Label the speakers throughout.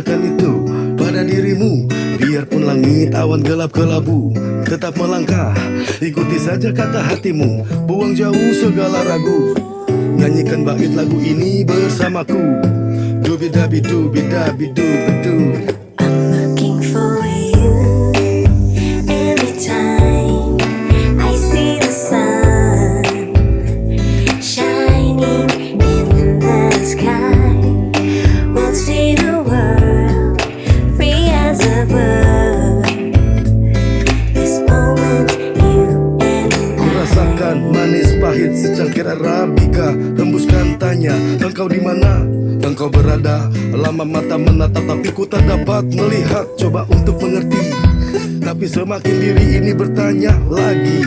Speaker 1: katakan itu pada dirimu. Biarpun langit awan gelap kelabu Tetap melangkah. Ikuti saja kata hatimu Buang jauh segala ragu. Nyanyikan bait lagu ini bersamaku.
Speaker 2: Dubidabidu bidabidu bidu,
Speaker 1: bidu, bidu, bidu. Pahit secangkir Arabica Hembuskan tanya Engkau di mana? Engkau berada Lama mata menatap tapi ku tak dapat melihat Coba untuk mengerti Tapi semakin diri ini bertanya lagi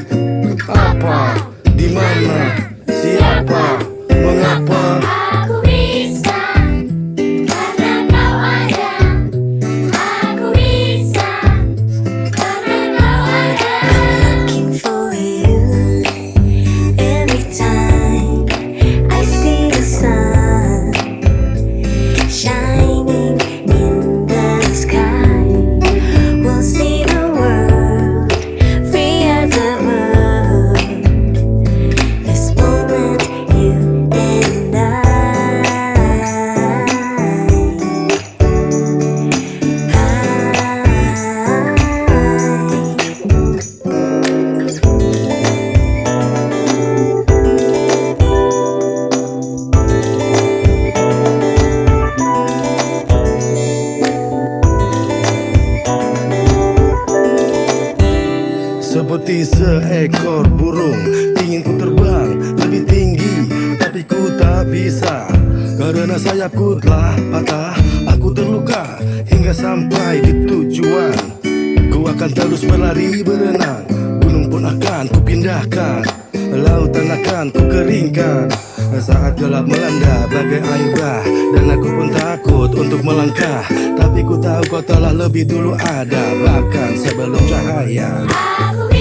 Speaker 1: Apa? Di mana? Siapa? Mengapa? Seperti seekor burung Ingin ku terbang lebih tinggi Tapi ku tak bisa. Karena sayapku telah patah Aku terluka hingga sampai di tujuan. Ku akan terus berlari berenang Gunung pun akan ku pindahkan Lautan akan ku keringkan. Saat gelap melanda bagai air bah Dan aku pun takut untuk melangkah. Tapi ku tahu kau telah lebih dulu ada Bahkan sebelum cahaya.
Speaker 2: Aku